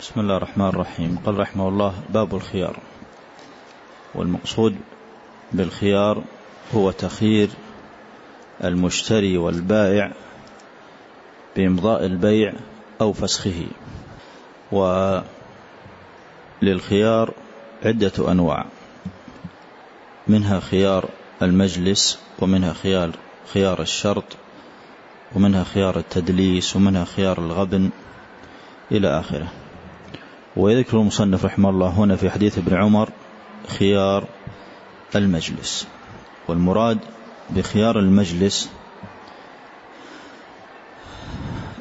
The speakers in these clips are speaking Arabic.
بسم الله الرحمن الرحيم. قال رحمه الله باب الخيار. والمقصود بالخيار هو تخيير المشتري والبائع بإمضاء البيع أو فسخه. وللخيار عدة أنواع. منها خيار المجلس ومنها خيار خيار الشرط ومنها خيار التدليس ومنها خيار الغبن إلى آخره. ويذكر المصنف رحمه الله هنا في حديث ابن عمر خيار المجلس. والمراد بخيار المجلس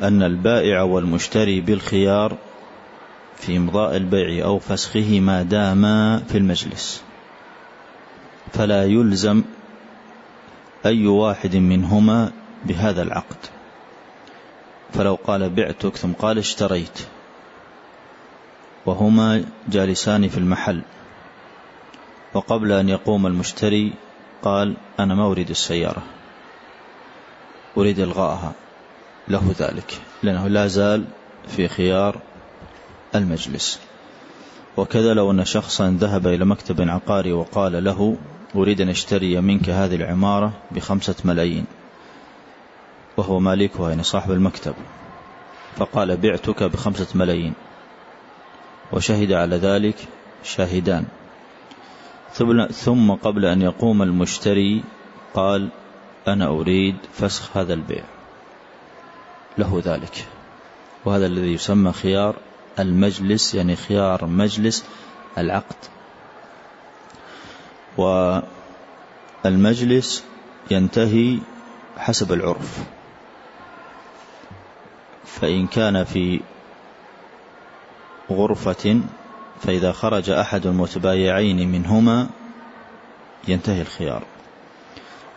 أن البائع والمشتري بالخيار في إمضاء البيع أو فسخه ما داما في المجلس. فلا يلزم أي واحد منهما بهذا العقد. فلو قال بعتك ثم قال اشتريت. وهما جالسان في المحل. وقبل أن يقوم المشتري قال أنا ما أريد السيارة. أريد إلغائها له ذلك. لأنه لا زال في خيار المجلس. وكذا لو أن شخصا ذهب إلى مكتب عقاري وقال له أريد أن أشتري منك هذه العمارة بخمسة ملايين. وهو مالكها يعني صاحب المكتب. فقال بعتك بخمسة ملايين. وشهد على ذلك شاهدان. ثم قبل أن يقوم المشتري قال أنا أريد فسخ هذا البيع. له ذلك. وهذا الذي يسمى خيار المجلس يعني خيار مجلس العقد. والمجلس ينتهي حسب العرف. فإن كان في غرفة فإذا خرج أحد المتبايعين منهما ينتهي الخيار.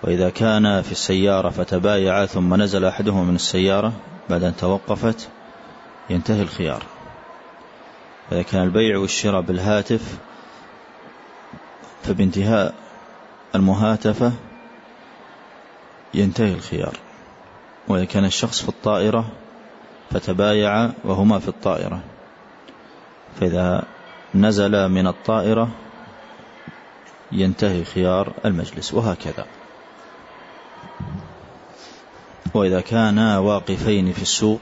وإذا كان في السيارة فتبايعا ثم نزل أحدهما من السيارة بعد أن توقفت ينتهي الخيار. إذا كان البيع والشراء بالهاتف فبانتهاء المهاتفة ينتهي الخيار. وإذا كان الشخص في الطائرة فتبايع وهما في الطائرة. فإذا نزل من الطائرة ينتهي خيار المجلس وهكذا. وإذا كانا واقفين في السوق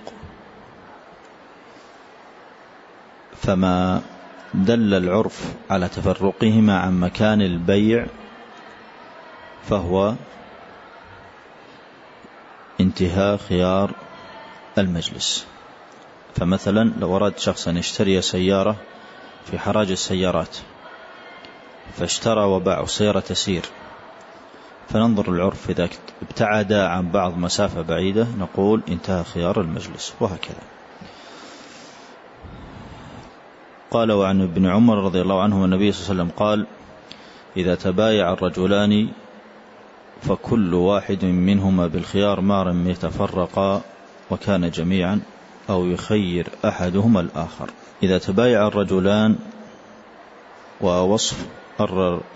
فما دل العرف على تفرقهما عن مكان البيع فهو انتهاء خيار المجلس. فمثلا لو أراد شخص أن يشتري سيارة في حراج السيارات فاشترى وباع والسيارة تسير. فننظر العرف إذا ابتعد عن بعض مسافة بعيدة نقول انتهى خيار المجلس وهكذا. قال وعن ابن عمر رضي الله عنه النبي صلى الله عليه وسلم قال إذا تبايع الرجلان فكل واحد منهما بالخيار ما لم يتفرقا وكان جميعا أو يخير أحدهما الآخر. إذا تبايع الرجلان ووصف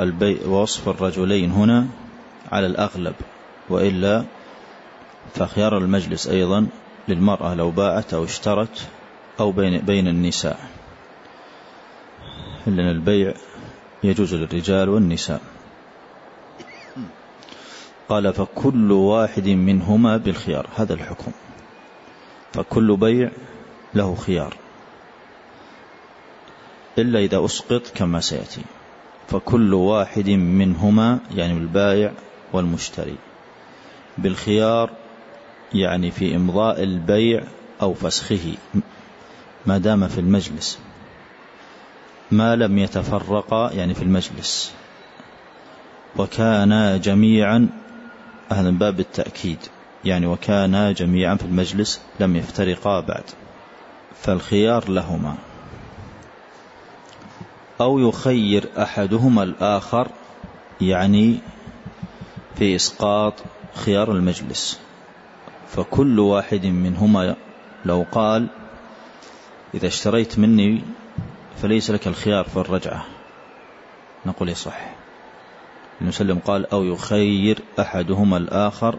البي ووصف الرجلين هنا على الأغلب وإلا فخيار المجلس أيضا للمرأة لو باعت أو اشترت أو بين, بين النساء. لأن البيع يجوز للرجال والنساء. قال فكل واحد منهما بالخيار. هذا الحكم. فكل بيع له خيار. إلا إذا أسقط كما سيأتي. فكل واحد منهما يعني البائع والمشتري. بالخيار يعني في إمضاء البيع أو فسخه. ما دام في المجلس. ما لم يتفرقا يعني في المجلس. وكانا جميعا هذا باب التأكيد. يعني وكانا جميعا في المجلس لم يفترقا بعد فالخيار لهما. أو يخير أحدهما الآخر يعني في إسقاط خيار المجلس. فكل واحد منهما لو قال إذا اشتريت مني فليس لك الخيار في الرجعة. نقول يصح المسلم قال أو يخير أحدهما الآخر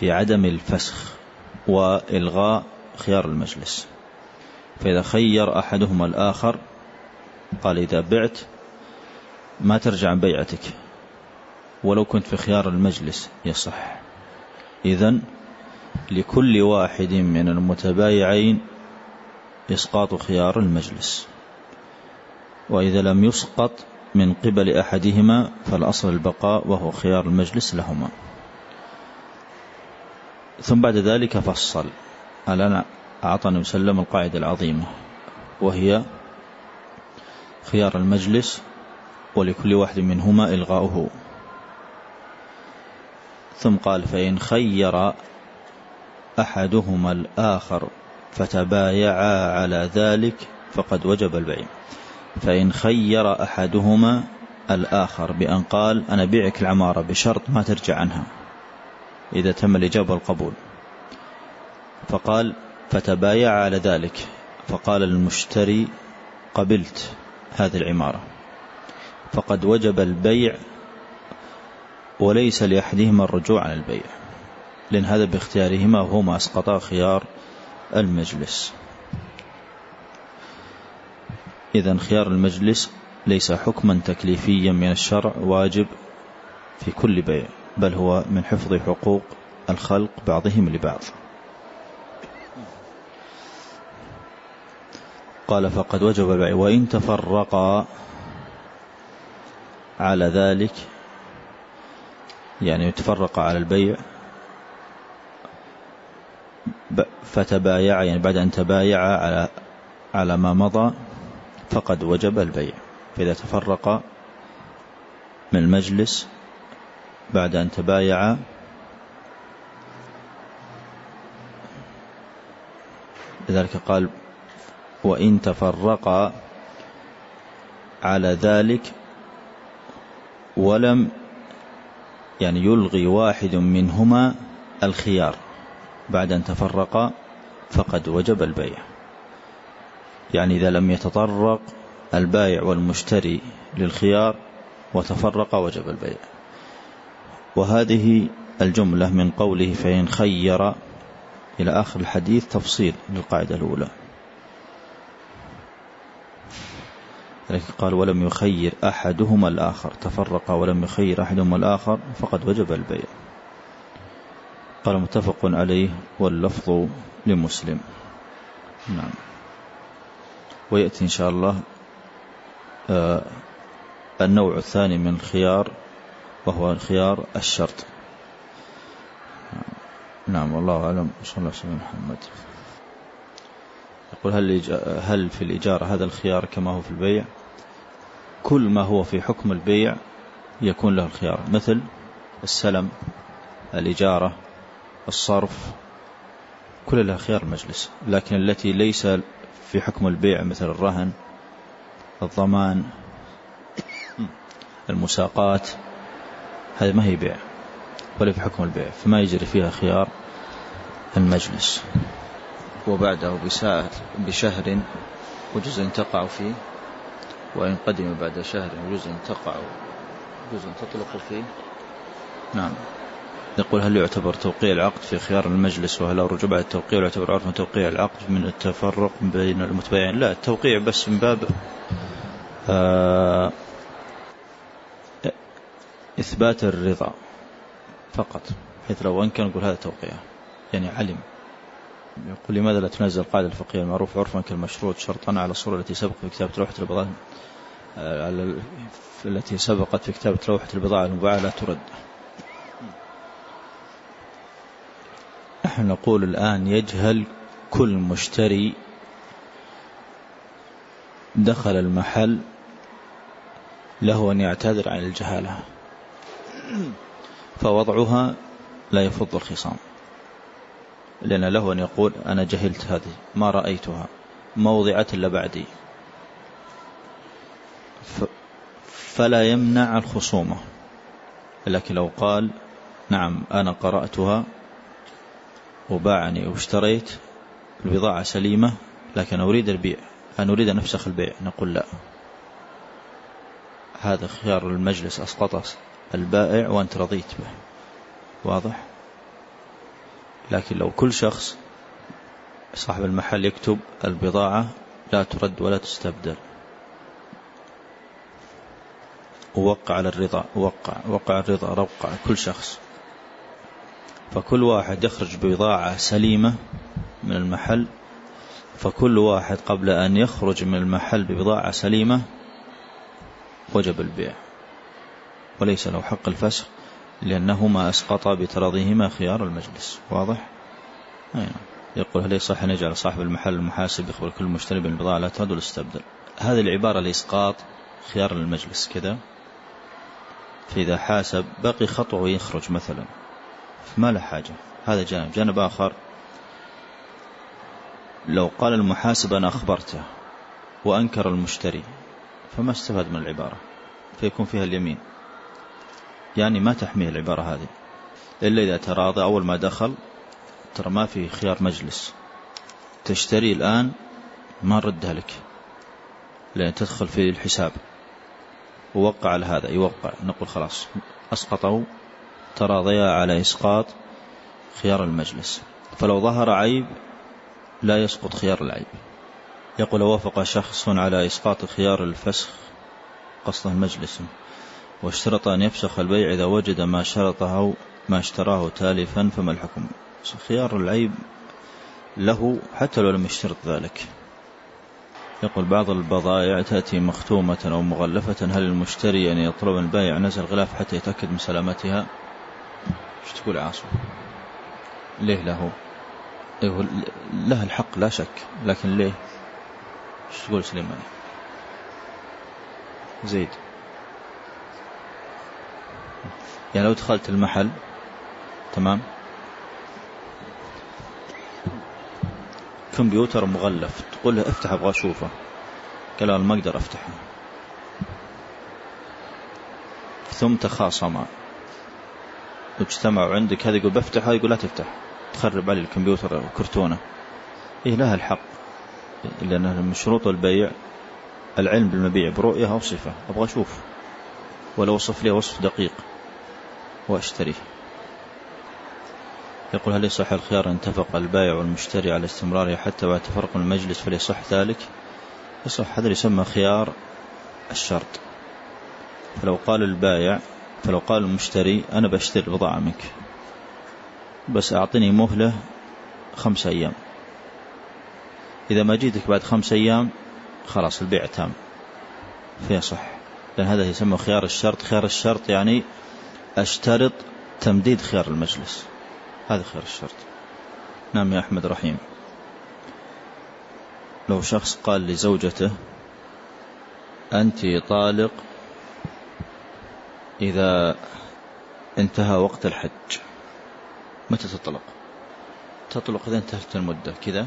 في عدم الفسخ وإلغاء خيار المجلس. فإذا خير أحدهما الآخر قال إذا بعت ما ترجع عن بيعتك. ولو كنت في خيار المجلس يصح. إذا لكل واحد من المتبايعين إسقاط خيار المجلس. وإذا لم يسقط من قبل أحدهما فالأصل البقاء وهو خيار المجلس لهما. ثم بعد ذلك فصل. الآن أعطى وسلم القاعدة العظيمة وهي خيار المجلس ولكل واحد منهما إلغاؤه. ثم قال فإن خير أحدهما الآخر فتبايعا على ذلك فقد وجب البيع. فإن خير أحدهما الآخر بأن قال أنا بيعك العمارة بشرط ما ترجع عنها. إذا تم الإجابة والقبول. فقال فتبايع على ذلك. فقال المشتري قبلت هذه العمارة. فقد وجب البيع وليس لأحدهما الرجوع عن البيع لأن هذا باختيارهما وهو ما أسقطا خيار المجلس. إذا خيار المجلس ليس حكما تكليفيا من الشرع واجب في كل بيع. بل هو من حفظ حقوق الخلق بعضهم لبعض. قال فقد وجب البيع وإن تفرقا على ذلك يعني يتفرق على البيع فتبايع يعني بعد أن تبايع على على ما مضى فقد وجب البيع. فإذا تفرق من المجلس بعد أن تبايع. لذلك قال وإن تفرقا على ذلك ولم يعني يلغي واحد منهما الخيار. بعد أن تفرقا فقد وجب البيع. يعني إذا لم يتطرق البائع والمشتري للخيار وتفرق وجب البيع. وهذه الجملة من قوله فإن خير إلى آخر الحديث تفصيل للقاعدة الأولى. لكن قال ولم يخير أحدهما الآخر تفرق ولم يخير أحدهما الآخر فقد وجب البيع. قال متفق عليه واللفظ لمسلم. نعم. ويأتي إن شاء الله آه النوع الثاني من الخيار وهو الخيار الشرط. نعم والله أعلم. صلى الله عليه وسلم محمد. يقول هل, هل في الإجارة هذا الخيار كما هو في البيع؟ كل ما هو في حكم البيع يكون له الخيار مثل السلم الإجارة الصرف كل لها خيار المجلس. لكن التي ليس في حكم البيع مثل الرهن الضمان المساقات هذه ما هي بيع ولا في حكم البيع فما يجري فيها خيار المجلس. وبعده بشهر وجزء تقع فيه وإن قدم بعد شهر وجزء تقع جزء تطلق فيه. نعم. يقول هل يعتبر توقيع العقد في خيار المجلس وهل الرجوع بعد التوقيع يعتبر عرفا توقيع العقد من التفرق بين المتبايعين؟ لا التوقيع بس من باب آه إثبات الرضا فقط حيث لو أنكر نقول هذا توقيع يعني علم. يقول لماذا لا تنزل القاعدة الفقهية المعروف عرفا كالمشروط شرطا على الصورة التي سبق في كتابة لوحة البضاعة؟ التي سبقت في كتابة لوحة البضاعة المباعة لا ترد. نحن نقول الآن يجهل كل مشتري دخل المحل له أن يعتذر عن الجهالة. فوضعها لا يفض الخصام. لأن له أن يقول أنا جهلت هذه ما رأيتها موضعة إلا بعدي. فلا يمنع الخصومة. لكن لو قال نعم أنا قرأتها وباعني واشتريت البضاعة سليمة لكن أريد البيع أنا أريد أن أفسخ البيع نقول لا. هذا خيار المجلس أسقط البائع وأنت رضيت به. واضح؟ لكن لو كل شخص صاحب المحل يكتب البضاعة لا ترد ولا تستبدل. ووقع على الرضا وقع وقع الرضا روقع كل شخص. فكل واحد يخرج ببضاعة سليمة من المحل فكل واحد قبل أن يخرج من المحل ببضاعة سليمة وجب البيع. وليس له حق الفسخ لأنهما أسقطا بتراضيهما خيار المجلس. واضح؟ أي نعم. يقول هل يصح أن يجعل صاحب المحل المحاسب يخبر كل مشتري بالبضاعة لا ترد ولا تستبدل هذه العبارة لإسقاط خيار المجلس. كذا؟ فإذا حاسب بقي خطوة ويخرج مثلا. ما له حاجة. هذا جانب. جانب آخر. لو قال المحاسب أنا أخبرته وأنكر المشتري فما استفاد من العبارة فيكون فيها اليمين. يعني ما تحميه العبارة هذه. إلا إذا تراضى أول ما دخل ترى ما في خيار مجلس. تشتري الآن ما نردها لك. لأن تدخل في الحساب. ووقع على هذا يوقع نقول خلاص أسقطوا. تراضيا على إسقاط خيار المجلس. فلو ظهر عيب لا يسقط خيار العيب. يقول وافق شخص على إسقاط خيار الفسخ قصد المجلس. واشترط أن يفسخ البيع إذا وجد ما شرطه ما اشتراه تالفا فما الحكم؟ خيار العيب له حتى لو لم يشترط ذلك. يقول بعض البضائع تأتي مختومة أو مغلفة هل المشتري أن يطلب البائع نزل الغلاف حتى يتأكد من سلامتها؟ إيش تقول عاصم؟ ليه له؟ إيه، له الحق لا شك لكن ليه؟ إيش تقول سليمان؟ زيد. يعني لو دخلت المحل تمام؟ كمبيوتر مغلف تقول له افتح أبغى أشوفه. قال له ما أقدر أفتحه. ثم تخاصما اجتمعوا عندك هذا يقول بفتحه يقول لا تفتح. تخرب علي الكمبيوتر وكرتونه. إيه لها الحق. لأن من شروط البيع العلم بالمبيع برؤية أو صفة أبغى أشوف. ولو وصف لي وصف دقيق. وأشتريه. يقول هل يصح الخيار أن اتفق البائع والمشتري على استمراره حتى بعد تفرق المجلس فليصح ذلك؟ يصح. هذا يسمى خيار الشرط. فلو قال البائع فلو قال المشتري أنا بشتري البضاعة منك. بس أعطني مهلة خمس أيام. إذا ما جيتك بعد خمس أيام خلاص البيع تام. فيصح. لأن هذا يسمى خيار الشرط. خيار الشرط يعني أشترط تمديد خيار المجلس. هذا خيار الشرط. نعم يا أحمد رحيم. لو شخص قال لزوجته أنت طالق إذا انتهى وقت الحج. متى تطلق؟ تطلق إذا انتهت المدة. كذا؟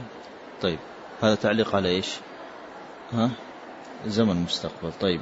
طيب. هذا تعليق على إيش؟ ها؟ زمن مستقبل. طيب.